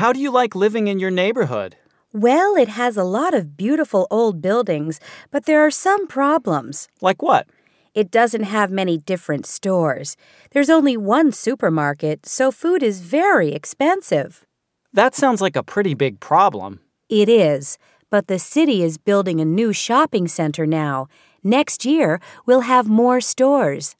How do you like living in your neighborhood? Well, it has a lot of beautiful old buildings, but there are some problems. Like what? It doesn't have many different stores. There's only one supermarket, so food is very expensive. That sounds like a pretty big problem. It is, but the city is building a new shopping center now. Next year, we'll have more stores.